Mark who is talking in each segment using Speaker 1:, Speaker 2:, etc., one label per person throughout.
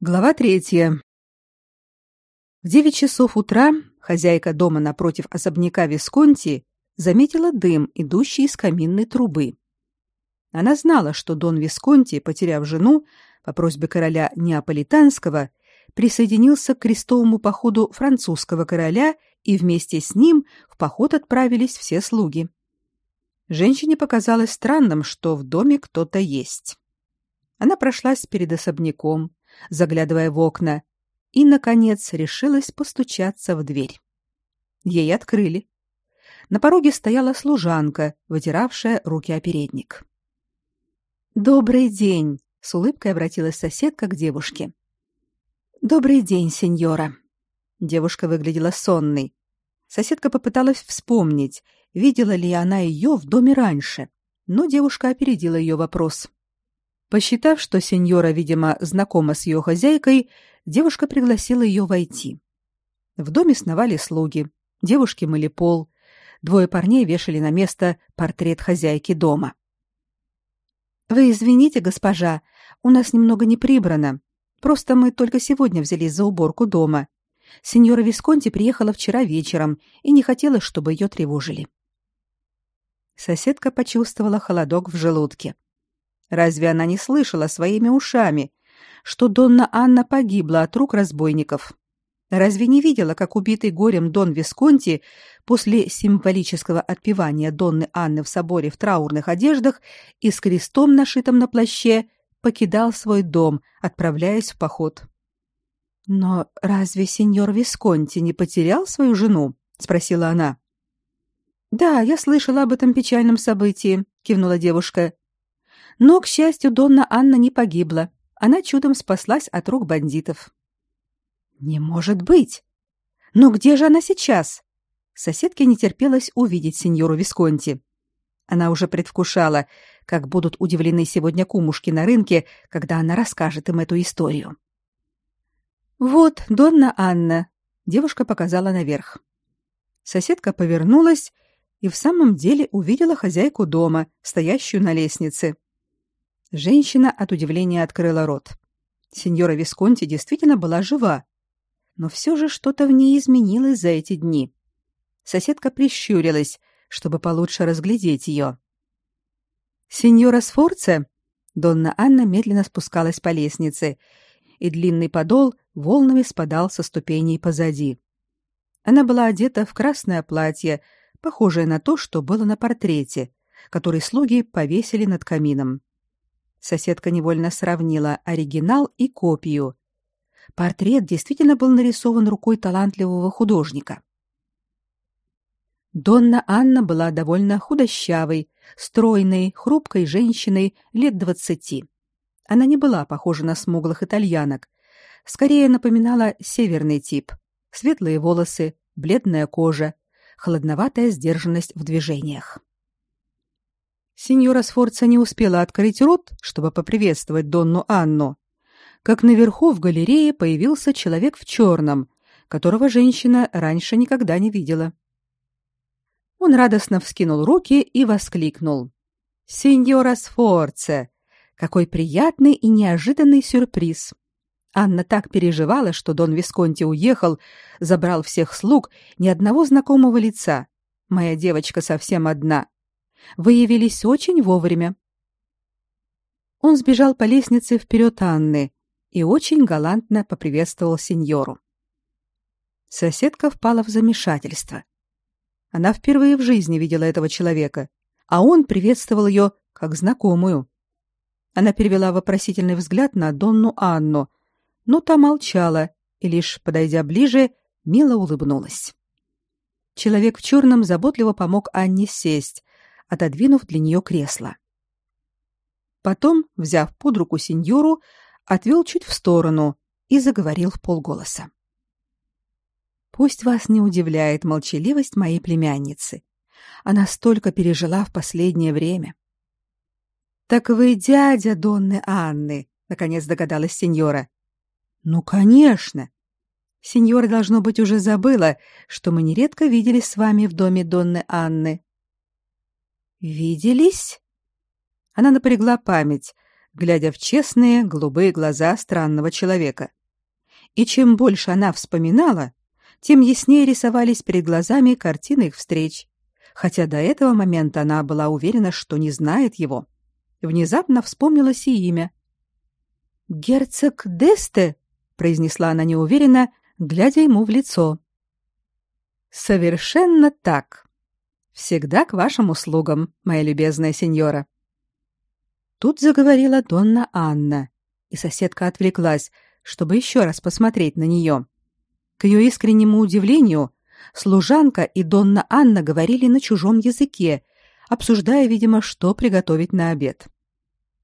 Speaker 1: Глава третья. В девять часов утра хозяйка дома напротив особняка Висконти заметила дым, идущий из каминной трубы. Она знала, что Дон Висконти, потеряв жену, по просьбе короля Неаполитанского, присоединился к крестовому походу французского короля, и вместе с ним в поход отправились все слуги. Женщине показалось странным, что в доме кто-то есть. Она прошлась перед особняком, заглядывая в окна, и наконец решилась постучаться в дверь. Ей открыли. На пороге стояла служанка, вытиравшая руки о передник. Добрый день, с улыбкой обратилась соседка к девушке. Добрый день, сеньора. Девушка выглядела сонной. Соседка попыталась вспомнить, видела ли она ее в доме раньше, но девушка опередила ее вопрос. Посчитав, что сеньора, видимо, знакома с ее хозяйкой, девушка пригласила ее войти. В доме сновали слуги, девушки мыли пол, двое парней вешали на место портрет хозяйки дома. Вы извините, госпожа, у нас немного не прибрано. Просто мы только сегодня взялись за уборку дома. Сеньора Висконти приехала вчера вечером и не хотела, чтобы ее тревожили. Соседка почувствовала холодок в желудке. Разве она не слышала своими ушами, что Донна Анна погибла от рук разбойников? Разве не видела, как убитый горем Дон Висконти после символического отпевания Донны Анны в соборе в траурных одеждах и с крестом, нашитым на плаще, покидал свой дом, отправляясь в поход? Но разве сеньор Висконти не потерял свою жену? спросила она. Да, я слышала об этом печальном событии, кивнула девушка. Но, к счастью, Донна Анна не погибла. Она чудом спаслась от рук бандитов. Не может быть. Но где же она сейчас? Соседке не терпелось увидеть сеньору Висконти. Она уже предвкушала, как будут удивлены сегодня кумушки на рынке, когда она расскажет им эту историю. Вот, Донна Анна, девушка показала наверх. Соседка повернулась и в самом деле увидела хозяйку дома, стоящую на лестнице. Женщина от удивления открыла рот. Сеньора Висконти действительно была жива, но все же что-то в ней изменилось за эти дни. Соседка прищурилась, чтобы получше разглядеть ее. Сеньора Сфорце, Донна Анна медленно спускалась по лестнице, и длинный подол волнами спадал со ступеней позади. Она была одета в красное платье, похожее на то, что было на портрете, который слуги повесили над камином. Соседка невольно сравнила оригинал и копию. Портрет действительно был нарисован рукой талантливого художника. Донна Анна была довольно худощавой, стройной, хрупкой женщиной лет двадцати. Она не была похожа на смуглых итальянок, скорее напоминала северный тип: светлые волосы, бледная кожа, холодноватая сдержанность в движениях. Сеньора Сфорца не успела открыть рот, чтобы поприветствовать Донну Анну, как наверху в галерее появился человек в черном, которого женщина раньше никогда не видела. Он радостно вскинул руки и воскликнул: "Сеньора Сфорца, какой приятный и неожиданный сюрприз!" Анна так переживала, что Дон Висконти уехал, забрал всех слуг, ни одного знакомого лица. Моя девочка совсем одна. Вы явились очень вовремя. Он сбежал по лестнице вперед Анны и очень галантно поприветствовал сеньору. Соседка впала в замешательство. Она впервые в жизни видела этого человека, а он приветствовал ее как знакомую. Она перевела вопросительный взгляд на Донну Анну, но та молчала и лишь подойдя ближе, мило улыбнулась. Человек в черном заботливо помог Анне сесть, отодвинув для нее кресло. Потом, взяв под руку сеньору, отвел чуть в сторону и заговорил в полголоса. Пусть вас не удивляет молчаливость моей племянницы. Она столько пережила в последнее время. Так вы дядя Донны Анны, наконец догадалась сеньора. Ну, конечно. Сеньора должно быть уже забыла, что мы нередко виделись с вами в доме Донны Анны. Виделись? Она напрягла память, глядя в честные голубые глаза странного человека. И чем больше она вспоминала, тем яснее рисовались перед глазами картины их встреч, хотя до этого момента она была уверена, что не знает его. Внезапно вспомнилось и имя. «Герцог Десте», — произнесла она неуверенно, глядя ему в лицо. «Совершенно так. Всегда к вашим услугам, моя любезная сеньора». Тут заговорила Донна Анна, и соседка отвлеклась, чтобы еще раз посмотреть на нее. К ее искреннему удивлению, служанка и Донна Анна говорили на чужом языке, обсуждая, видимо, что приготовить на обед.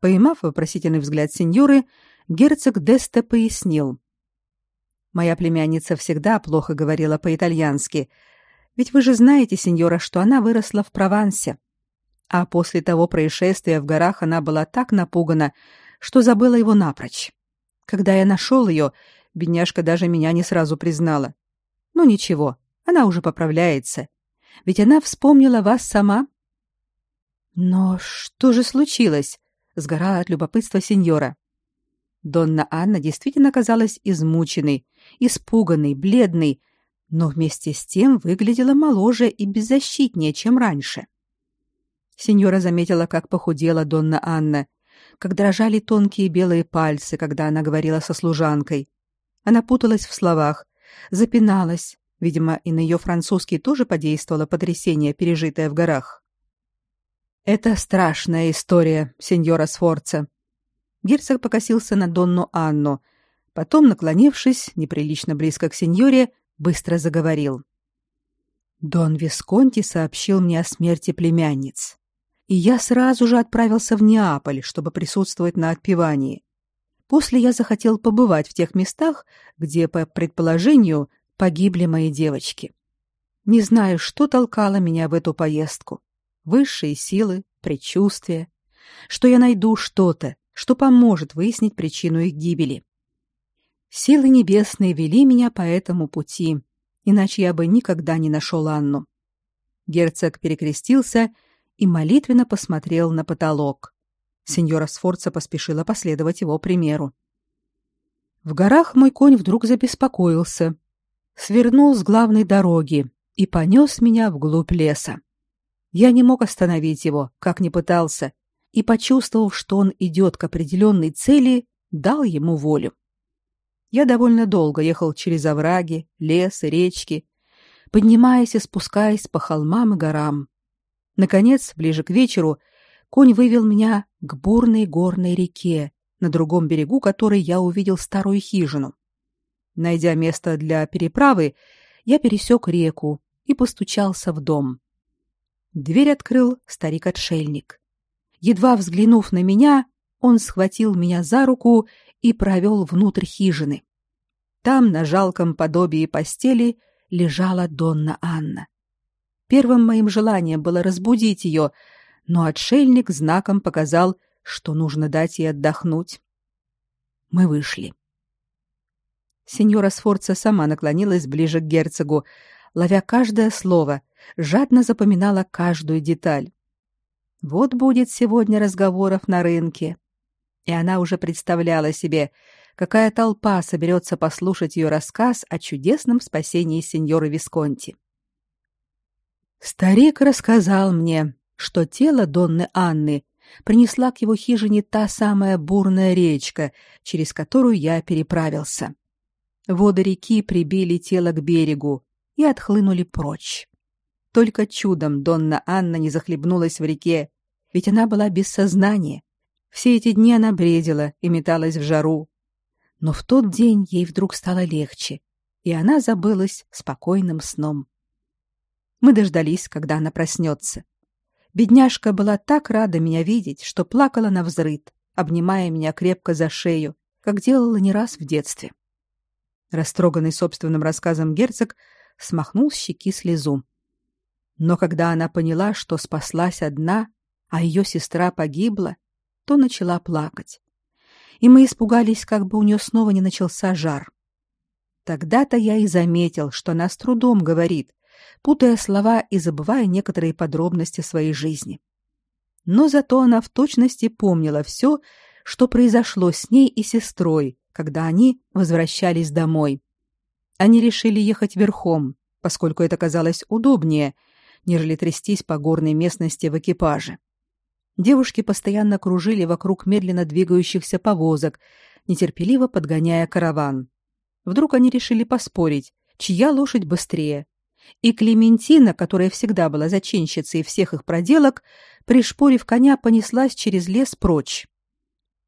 Speaker 1: Поймав вопросительный взгляд сеньоры, герцог Десте пояснил. «Моя племянница всегда плохо говорила по-итальянски, ведь вы же знаете, сеньора, что она выросла в Провансе. А после того происшествия в горах она была так напугана, что забыла его напрочь. Когда я нашел ее, бедняжка даже меня не сразу признала. Ну ничего, она уже поправляется. Ведь она вспомнила вас сама. Но что же случилось? Сгорала от любопытства сеньора. Донна Анна действительно казалась измученной, испуганной, бледной, но вместе с тем выглядела моложе и беззащитнее, чем раньше. — Сеньора заметила, как похудела Донна Анна, как дрожали тонкие белые пальцы, когда она говорила со служанкой. Она путалась в словах, запиналась. Видимо, и на ее французский тоже подействовало потрясение, пережитое в горах. «Это страшная история, сеньора Сфорца». Герцог покосился на Донну Анну, потом, наклонившись неприлично близко к сеньоре, быстро заговорил. «Дон Висконти сообщил мне о смерти племянниц и я сразу же отправился в Неаполь, чтобы присутствовать на отпевании. После я захотел побывать в тех местах, где, по предположению, погибли мои девочки. Не знаю, что толкало меня в эту поездку. Высшие силы, предчувствия, что я найду что-то, что поможет выяснить причину их гибели. Силы небесные вели меня по этому пути, иначе я бы никогда не нашел Анну. Герцог перекрестился и молитвенно посмотрел на потолок. Сеньора Сфорца поспешила последовать его примеру. В горах мой конь вдруг забеспокоился, свернул с главной дороги и понес меня вглубь леса. Я не мог остановить его, как ни пытался, и, почувствовав, что он идет к определенной цели, дал ему волю. Я довольно долго ехал через овраги, лес и речки, поднимаясь и спускаясь по холмам и горам. Наконец, ближе к вечеру, конь вывел меня к бурной горной реке, на другом берегу которой я увидел старую хижину. Найдя место для переправы, я пересек реку и постучался в дом. Дверь открыл старик-отшельник. Едва взглянув на меня, он схватил меня за руку и провел внутрь хижины. Там, на жалком подобии постели, лежала Донна Анна. Первым моим желанием было разбудить ее, но отшельник знаком показал, что нужно дать ей отдохнуть. Мы вышли. Сеньора Сфорца сама наклонилась ближе к герцогу, ловя каждое слово, жадно запоминала каждую деталь. Вот будет сегодня разговоров на рынке. И она уже представляла себе, какая толпа соберется послушать ее рассказ о чудесном спасении сеньоры Висконти. Старик рассказал мне, что тело Донны Анны принесла к его хижине та самая бурная речка, через которую я переправился. Воды реки прибили тело к берегу и отхлынули прочь. Только чудом Донна Анна не захлебнулась в реке, ведь она была без сознания. Все эти дни она бредила и металась в жару. Но в тот день ей вдруг стало легче, и она забылась спокойным сном. Мы дождались, когда она проснется. Бедняжка была так рада меня видеть, что плакала на взрыд, обнимая меня крепко за шею, как делала не раз в детстве. Растроганный собственным рассказом герцог смахнул с щеки слезу. Но когда она поняла, что спаслась одна, а ее сестра погибла, то начала плакать. И мы испугались, как бы у нее снова не начался жар. Тогда-то я и заметил, что она с трудом говорит, путая слова и забывая некоторые подробности своей жизни. Но зато она в точности помнила все, что произошло с ней и сестрой, когда они возвращались домой. Они решили ехать верхом, поскольку это казалось удобнее, нежели трястись по горной местности в экипаже. Девушки постоянно кружили вокруг медленно двигающихся повозок, нетерпеливо подгоняя караван. Вдруг они решили поспорить, чья лошадь быстрее. И Клементина, которая всегда была зачинщицей всех их проделок, пришпорив коня, понеслась через лес прочь.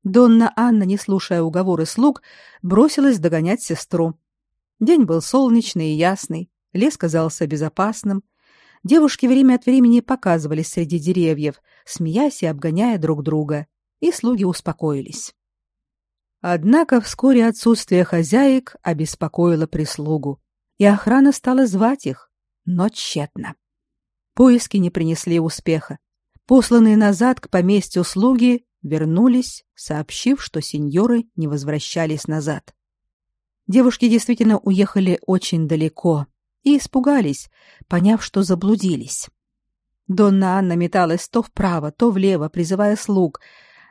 Speaker 1: Донна Анна, не слушая уговоры слуг, бросилась догонять сестру. День был солнечный и ясный, лес казался безопасным. Девушки время от времени показывались среди деревьев, смеясь и обгоняя друг друга, и слуги успокоились. Однако вскоре отсутствие хозяек обеспокоило прислугу, и охрана стала звать их, но тщетно. Поиски не принесли успеха. Посланные назад к поместью слуги вернулись, сообщив, что сеньоры не возвращались назад. Девушки действительно уехали очень далеко и испугались, поняв, что заблудились. Донна Анна металась то вправо, то влево, призывая слуг,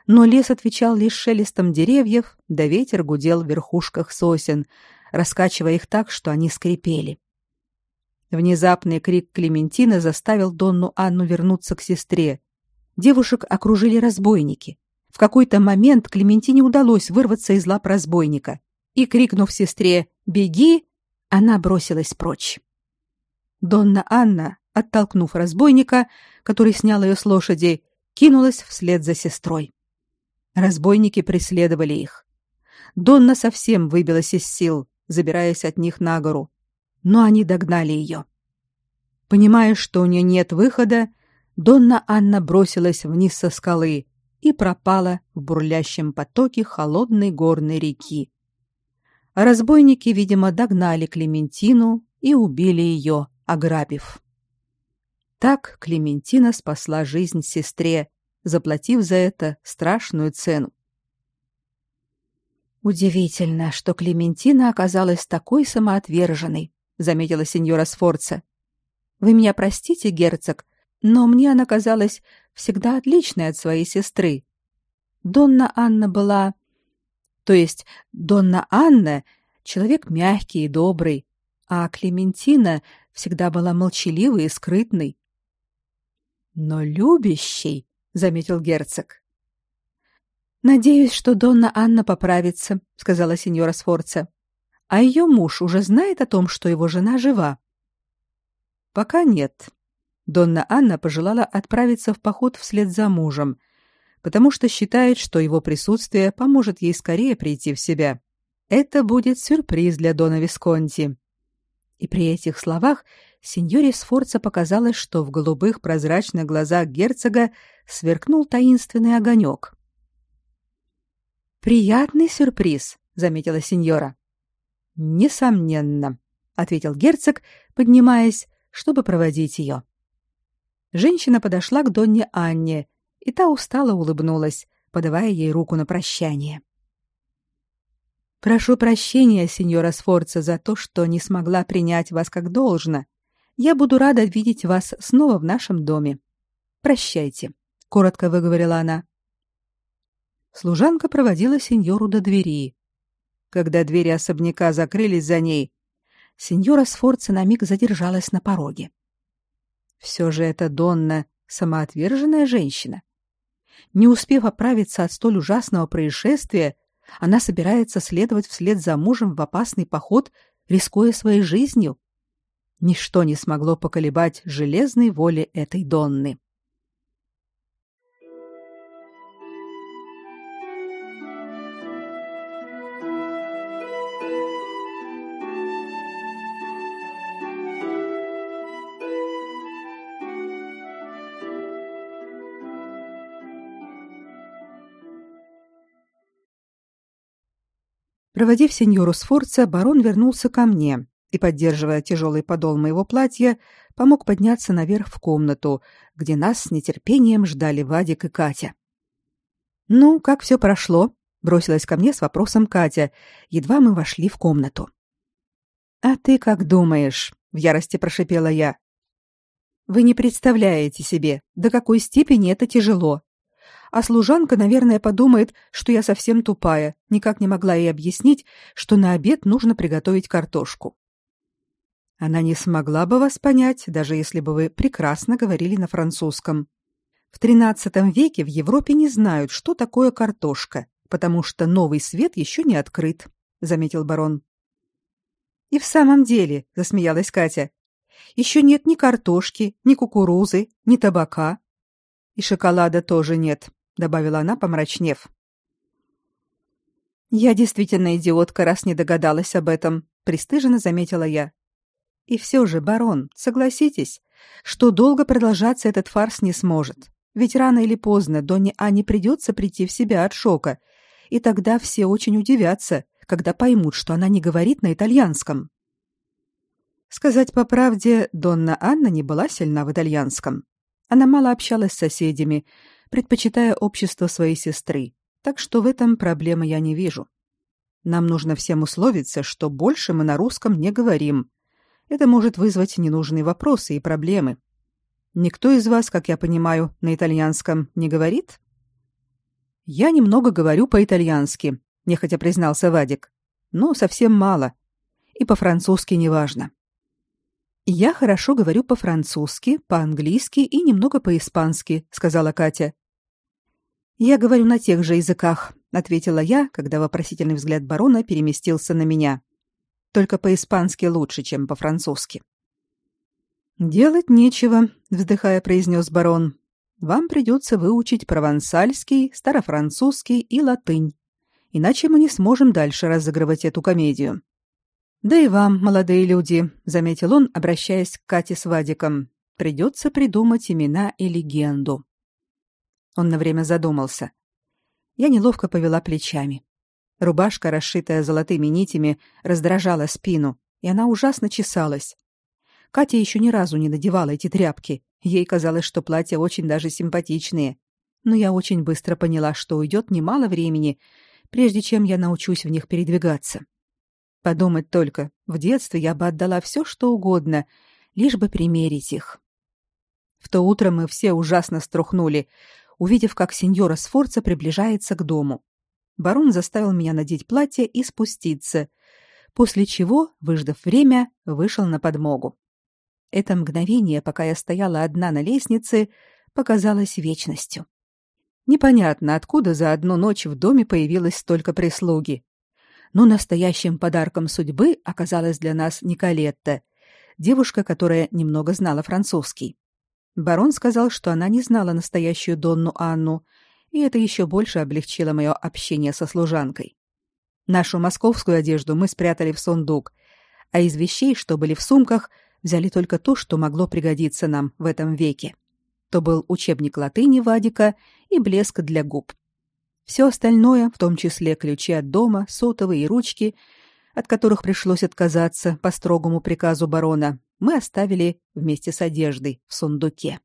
Speaker 1: но лес отвечал лишь шелестом деревьев, да ветер гудел в верхушках сосен, раскачивая их так, что они скрипели. Внезапный крик Клементины заставил Донну Анну вернуться к сестре. Девушек окружили разбойники. В какой-то момент Клементине удалось вырваться из лап разбойника, и, крикнув сестре «Беги!», она бросилась прочь. Донна Анна, оттолкнув разбойника, который снял ее с лошади, кинулась вслед за сестрой. Разбойники преследовали их. Донна совсем выбилась из сил, забираясь от них на гору, но они догнали ее. Понимая, что у нее нет выхода, Донна Анна бросилась вниз со скалы и пропала в бурлящем потоке холодной горной реки. Разбойники, видимо, догнали Клементину и убили ее, ограбив. Так Клементина спасла жизнь сестре, заплатив за это страшную цену. Удивительно, что Клементина оказалась такой самоотверженной, заметила сеньора Сфорца. Вы меня простите, герцог, но мне она казалась всегда отличной от своей сестры. Донна Анна была, то есть Донна Анна человек мягкий и добрый, а Клементина всегда была молчаливой и скрытной. Но любящий, заметил герцог. Надеюсь, что Донна Анна поправится, сказала сеньора Сфорца. А ее муж уже знает о том, что его жена жива. Пока нет. Донна Анна пожелала отправиться в поход вслед за мужем, потому что считает, что его присутствие поможет ей скорее прийти в себя. Это будет сюрприз для Дона Висконти. И при этих словах сеньоре Сфорца показалось, что в голубых прозрачных глазах герцога сверкнул таинственный огонек. Приятный сюрприз, заметила сеньора. Несомненно, ответил герцог, поднимаясь, чтобы проводить ее. Женщина подошла к Донне Анне, и та устало улыбнулась, подавая ей руку на прощание. Прошу прощения, сеньора Сфорца, за то, что не смогла принять вас как должно. Я буду рада видеть вас снова в нашем доме. Прощайте, коротко выговорила она. Служанка проводила сеньору до двери. Когда двери особняка закрылись за ней, сеньора Сфорца на миг задержалась на пороге. Все же это Донна самоотверженная женщина. Не успев оправиться от столь ужасного происшествия, она собирается следовать вслед за мужем в опасный поход, рискуя своей жизнью. Ничто не смогло поколебать железной воли этой Донны. Проводив сеньору Сфорца, барон вернулся ко мне и, поддерживая тяжелый подол моего платья, помог подняться наверх в комнату, где нас с нетерпением ждали Вадик и Катя. «Ну, как все прошло?» — бросилась ко мне с вопросом Катя, едва мы вошли в комнату. «А ты как думаешь?» — в ярости прошипела я. «Вы не представляете себе, до какой степени это тяжело. А служанка, наверное, подумает, что я совсем тупая, никак не могла ей объяснить, что на обед нужно приготовить картошку. Она не смогла бы вас понять, даже если бы вы прекрасно говорили на французском. В XIII веке в Европе не знают, что такое картошка, потому что новый свет еще не открыт, заметил барон. И в самом деле, засмеялась Катя. Еще нет ни картошки, ни кукурузы, ни табака. И шоколада тоже нет, добавила она, помрачнев. Я действительно идиотка, раз не догадалась об этом, пристыженно заметила я. И все же, барон, согласитесь, что долго продолжаться этот фарс не сможет. Ведь рано или поздно Донне Ане придется прийти в себя от шока, и тогда все очень удивятся, когда поймут, что она не говорит на итальянском. Сказать по правде, Донна Анна не была сильна в итальянском. Она мало общалась с соседями, предпочитая общество своей сестры, так что в этом проблемы я не вижу. Нам нужно всем условиться, что больше мы на русском не говорим. Это может вызвать ненужные вопросы и проблемы. Никто из вас, как я понимаю, на итальянском не говорит? Я немного говорю по-итальянски, нехотя признался Вадик. Но совсем мало. И по-французски неважно. Я хорошо говорю по-французски, по-английски и немного по-испански, сказала Катя. Я говорю на тех же языках, ответила я, когда вопросительный взгляд барона переместился на меня. Только по-испански лучше, чем по-французски. Делать нечего, вздыхая, произнес барон. Вам придется выучить провансальский, старофранцузский и латынь. Иначе мы не сможем дальше разыгрывать эту комедию. Да и вам, молодые люди, заметил он, обращаясь к Кате с Вадиком, придется придумать имена и легенду. Он на время задумался. Я неловко повела плечами. Рубашка, расшитая золотыми нитями, раздражала спину, и она ужасно чесалась. Катя еще ни разу не надевала эти тряпки. Ей казалось, что платья очень даже симпатичные. Но я очень быстро поняла, что уйдет немало времени, прежде чем я научусь в них передвигаться. Подумать только, в детстве я бы отдала все, что угодно, лишь бы примерить их. В то утро мы все ужасно струхнули, увидев, как сеньора Сфорца приближается к дому. Барон заставил меня надеть платье и спуститься, после чего, выждав время, вышел на подмогу. Это мгновение, пока я стояла одна на лестнице, показалось вечностью. Непонятно, откуда за одну ночь в доме появилось столько прислуги. Но настоящим подарком судьбы оказалась для нас Николетта, девушка, которая немного знала французский. Барон сказал, что она не знала настоящую Донну Анну, и это еще больше облегчило мое общение со служанкой. Нашу московскую одежду мы спрятали в сундук, а из вещей, что были в сумках, взяли только то, что могло пригодиться нам в этом веке. То был учебник латыни Вадика и блеск для губ. Все остальное, в том числе ключи от дома, сотовые и ручки, от которых пришлось отказаться по строгому приказу барона, мы оставили вместе с одеждой в сундуке.